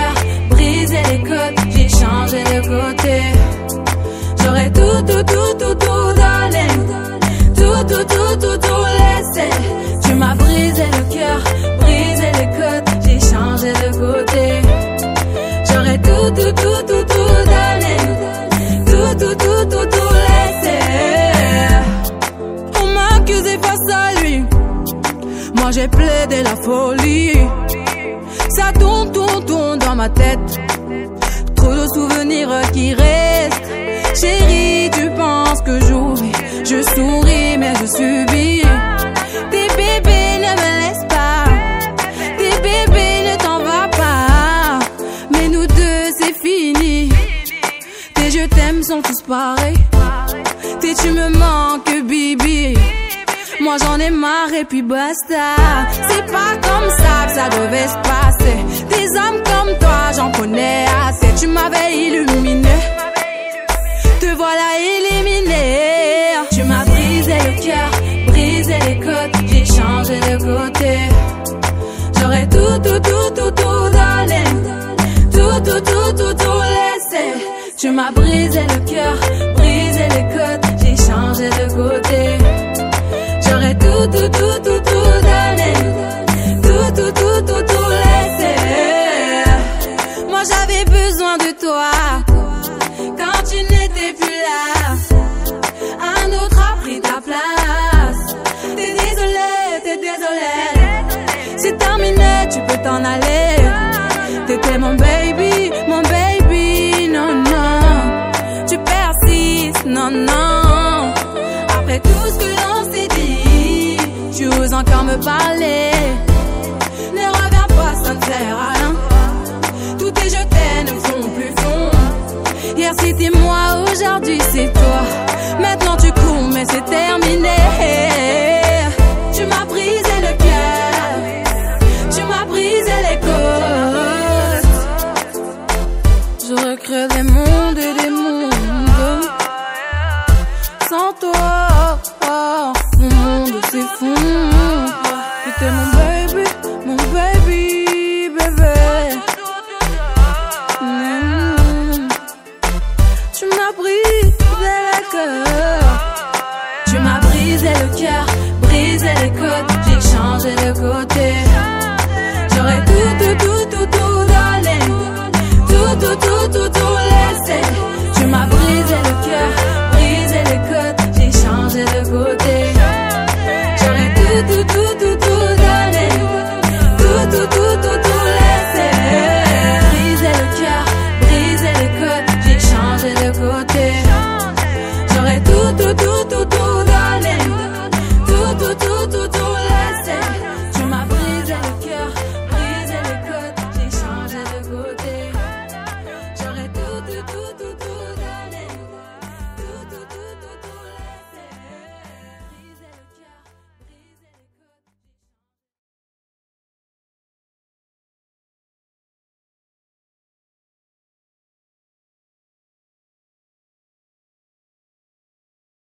cœur, brisé les côtes, j'ai changé de côté. J'aurais tout, tout, tout, tout, tout donné. Tout, tout, tout, tout, tout laissé. Tu m'as brisé le cœur, brisé les côtes, j'ai changé de côté. J'aurais tout, tout, tout, tout, tout donné. Tout, tout, tout, tout, tout laissé. On m'a accusé face à lui. Moi j'ai plaidé la folie. Ça tourne, tourne, dans ma tête. Trop de souvenirs qui restent. Chérie, tu penses que j'oublie? Je souris, mais je subis. Tes bébés ne me laissent pas. Tes bébés ne t'en va pas. Mais nous deux, c'est fini. Tes je t'aime sont tous pareils. Tes tu me manques, Bibi. Moi j'en ai marre et puis basta. C'est pas comme ça que ça devait se passer. Comme toi, j'en connais assez. Tu m'avais illuminé. Te voilà éliminé. Tu m'as brisé le cœur, brisé les côtes. J'ai changé de côté. J'aurais tout, tout, tout, tout, tout donné. Tout, tout, tout, tout, tout laissé. Tu m'as brisé le cœur, brisé les côtes. J'ai changé de côté. J'aurais tout, tout, tout, tout, tout donné. T'en aller. T'étais mon baby, mon baby, non, non. Tu persistes, non, non. Après tout ce que l'on s'est dit, tu oses encore me parler. Ne reviens pas, ça ne sert à rien. Tous tes jetés ne font plus fond. Hier c'était moi, aujourd'hui c'est toi. Maintenant tu cours, mais c'est terminé. Mm -hmm. C'était mon baby, mon baby, bébé. Mmh. Tu m'as brisé le cœur. Tu m'as brisé le cœur, brisé les côtes. J'ai changé de côté.